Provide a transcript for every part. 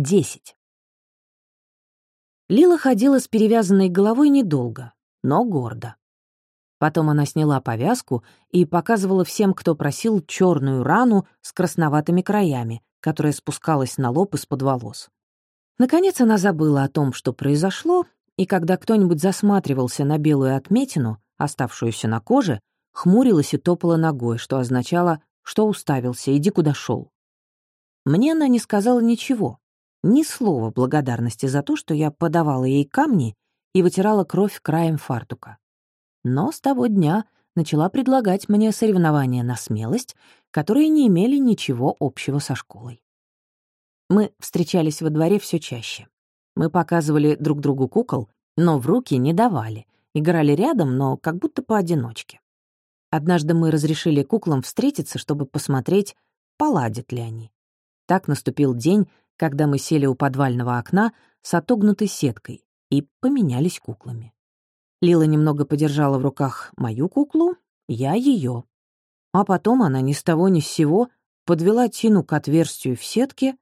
10. Лила ходила с перевязанной головой недолго, но гордо. Потом она сняла повязку и показывала всем, кто просил, черную рану с красноватыми краями, которая спускалась на лоб из-под волос. Наконец она забыла о том, что произошло, и когда кто-нибудь засматривался на белую отметину, оставшуюся на коже, хмурилась и топала ногой, что означало, что уставился, иди куда шел. Мне она не сказала ничего, ни слова благодарности за то, что я подавала ей камни и вытирала кровь краем фартука. Но с того дня начала предлагать мне соревнования на смелость, которые не имели ничего общего со школой. Мы встречались во дворе все чаще. Мы показывали друг другу кукол, но в руки не давали, играли рядом, но как будто поодиночке. Однажды мы разрешили куклам встретиться, чтобы посмотреть, поладят ли они. Так наступил день, когда мы сели у подвального окна с отогнутой сеткой и поменялись куклами. Лила немного подержала в руках мою куклу, я ее. А потом она ни с того ни с сего подвела Тину к отверстию в сетке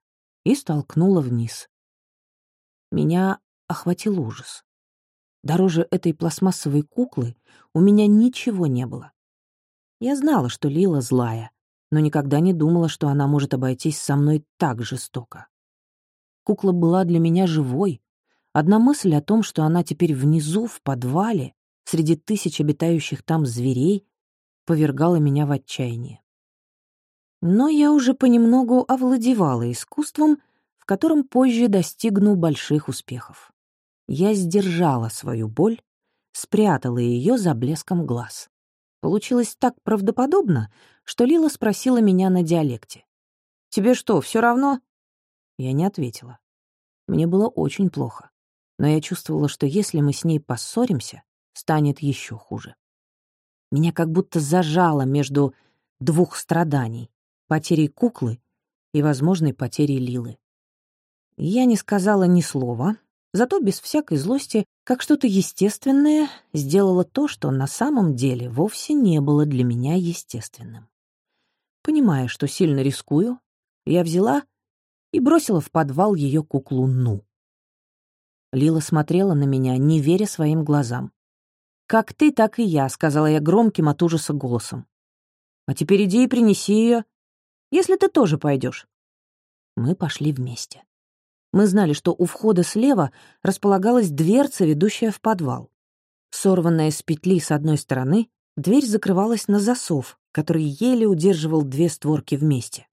и столкнула вниз. Меня охватил ужас. Дороже этой пластмассовой куклы у меня ничего не было. Я знала, что Лила злая, но никогда не думала, что она может обойтись со мной так жестоко. Кукла была для меня живой. Одна мысль о том, что она теперь внизу, в подвале, среди тысяч обитающих там зверей, повергала меня в отчаяние. Но я уже понемногу овладевала искусством, в котором позже достигну больших успехов. Я сдержала свою боль, спрятала ее за блеском глаз. Получилось так правдоподобно, что Лила спросила меня на диалекте. «Тебе что, все равно?» Я не ответила. Мне было очень плохо, но я чувствовала, что если мы с ней поссоримся, станет еще хуже. Меня как будто зажало между двух страданий — потерей куклы и возможной потерей Лилы. Я не сказала ни слова, зато без всякой злости, как что-то естественное, сделала то, что на самом деле вовсе не было для меня естественным. Понимая, что сильно рискую, я взяла и бросила в подвал ее куклу Ну. Лила смотрела на меня, не веря своим глазам. «Как ты, так и я», — сказала я громким от ужаса голосом. «А теперь иди и принеси ее, если ты тоже пойдешь. Мы пошли вместе. Мы знали, что у входа слева располагалась дверца, ведущая в подвал. Сорванная с петли с одной стороны, дверь закрывалась на засов, который еле удерживал две створки вместе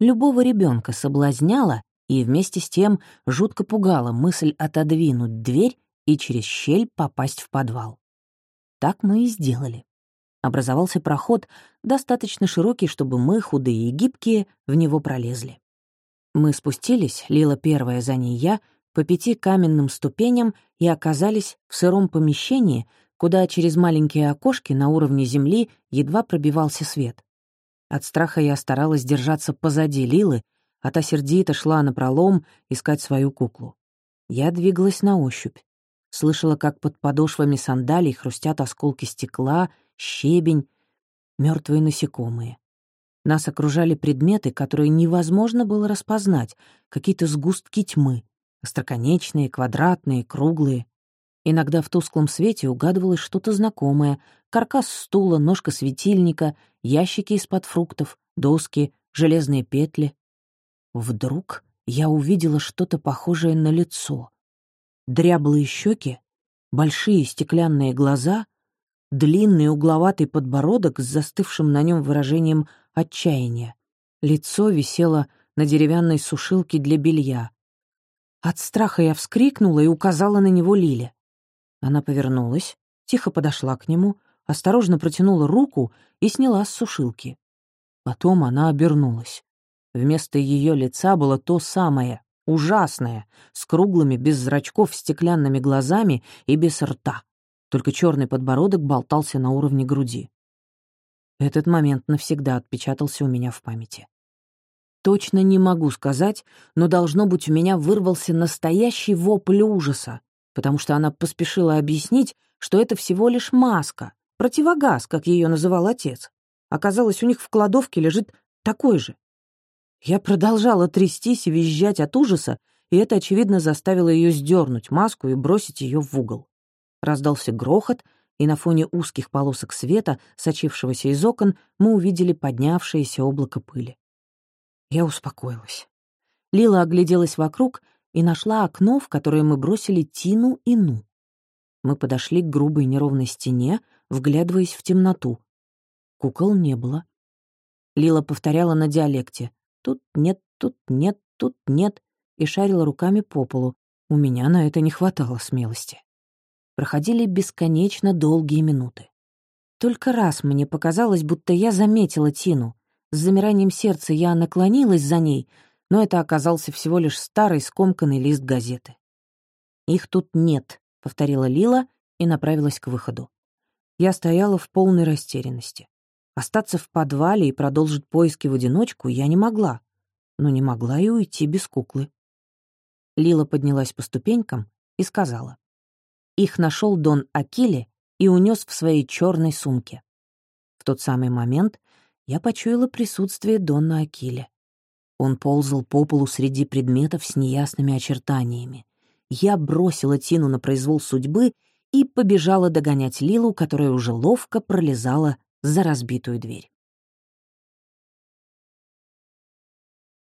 любого ребенка соблазняла и вместе с тем жутко пугала мысль отодвинуть дверь и через щель попасть в подвал. Так мы и сделали. Образовался проход, достаточно широкий, чтобы мы, худые и гибкие, в него пролезли. Мы спустились, Лила первая, за ней я, по пяти каменным ступеням и оказались в сыром помещении, куда через маленькие окошки на уровне земли едва пробивался свет. От страха я старалась держаться позади Лилы, а та сердито шла напролом искать свою куклу. Я двигалась на ощупь. Слышала, как под подошвами сандалий хрустят осколки стекла, щебень, мертвые насекомые. Нас окружали предметы, которые невозможно было распознать, какие-то сгустки тьмы, остроконечные, квадратные, круглые. Иногда в тусклом свете угадывалось что-то знакомое — каркас стула, ножка светильника, ящики из-под фруктов, доски, железные петли. Вдруг я увидела что-то похожее на лицо. Дряблые щеки, большие стеклянные глаза, длинный угловатый подбородок с застывшим на нем выражением отчаяния. Лицо висело на деревянной сушилке для белья. От страха я вскрикнула и указала на него Лиле. Она повернулась, тихо подошла к нему, осторожно протянула руку и сняла с сушилки. Потом она обернулась. Вместо ее лица было то самое, ужасное, с круглыми, без зрачков, стеклянными глазами и без рта. Только черный подбородок болтался на уровне груди. Этот момент навсегда отпечатался у меня в памяти. Точно не могу сказать, но, должно быть, у меня вырвался настоящий вопль ужаса, потому что она поспешила объяснить, что это всего лишь маска, противогаз, как ее называл отец. Оказалось, у них в кладовке лежит такой же. Я продолжала трястись и визжать от ужаса, и это, очевидно, заставило ее сдернуть маску и бросить ее в угол. Раздался грохот, и на фоне узких полосок света, сочившегося из окон, мы увидели поднявшееся облако пыли. Я успокоилась. Лила огляделась вокруг и нашла окно, в которое мы бросили Тину и Ну. Мы подошли к грубой неровной стене, вглядываясь в темноту. Кукол не было. Лила повторяла на диалекте. «Тут нет, тут нет, тут нет», и шарила руками по полу. У меня на это не хватало смелости. Проходили бесконечно долгие минуты. Только раз мне показалось, будто я заметила Тину. С замиранием сердца я наклонилась за ней, но это оказался всего лишь старый скомканный лист газеты. «Их тут нет», — повторила Лила и направилась к выходу. Я стояла в полной растерянности. Остаться в подвале и продолжить поиски в одиночку я не могла, но не могла и уйти без куклы. Лила поднялась по ступенькам и сказала. Их нашел Дон Акиле и унес в своей черной сумке. В тот самый момент я почуяла присутствие Дона Акиле. Он ползал по полу среди предметов с неясными очертаниями. Я бросила Тину на произвол судьбы и побежала догонять Лилу, которая уже ловко пролезала за разбитую дверь.